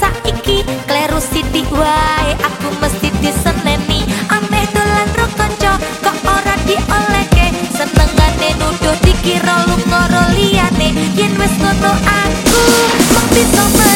saiki kleru siti wae aku mesti diseneni. Ame dolan ro kanca kok ora dioleke? Senengane nuduh dikira lungoro liyane. Yen wis ngono aku mesti sama